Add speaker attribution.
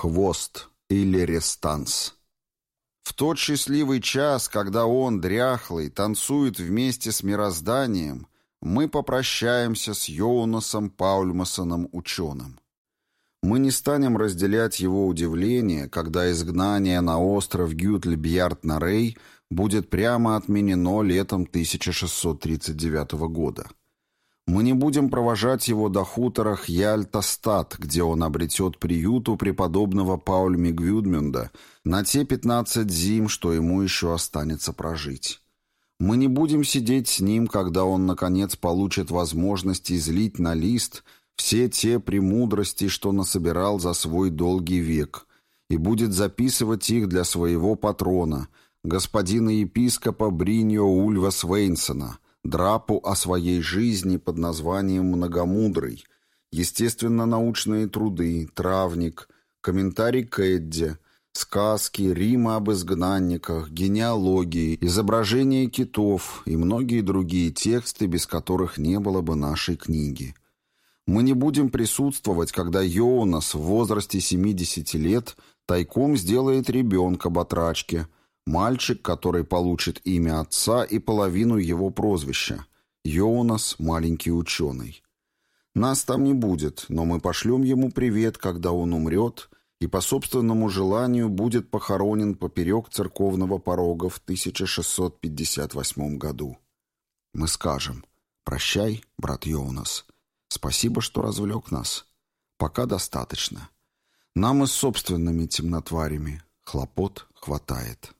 Speaker 1: Хвост или рестанс. В тот счастливый час, когда он, дряхлый, танцует вместе с мирозданием, мы попрощаемся с Йоунасом Паульмасоном ученым. Мы не станем разделять его удивление, когда изгнание на остров Гютль-Бьярд-на-Рей будет прямо отменено летом 1639 года. Мы не будем провожать его до хутора Хьяльтастад, где он обретет приют у преподобного Паульми Гвюдмюнда на те 15 зим, что ему еще останется прожить. Мы не будем сидеть с ним, когда он, наконец, получит возможность излить на лист – все те премудрости, что насобирал за свой долгий век, и будет записывать их для своего патрона, господина епископа Бриньо Ульва Свейнсона, драпу о своей жизни под названием «Многомудрый», естественно-научные труды, травник, комментарий к Эдде, сказки, Рима об изгнанниках, генеалогии, изображения китов и многие другие тексты, без которых не было бы нашей книги. Мы не будем присутствовать, когда Йоунас в возрасте 70 лет тайком сделает ребенка батрачке, мальчик, который получит имя отца и половину его прозвища. Йоунас – маленький ученый. Нас там не будет, но мы пошлем ему привет, когда он умрет, и по собственному желанию будет похоронен поперек церковного порога в 1658 году. Мы скажем «Прощай, брат Йоунас». Спасибо, что развлек нас. Пока достаточно. Нам и с собственными темнотварями хлопот хватает».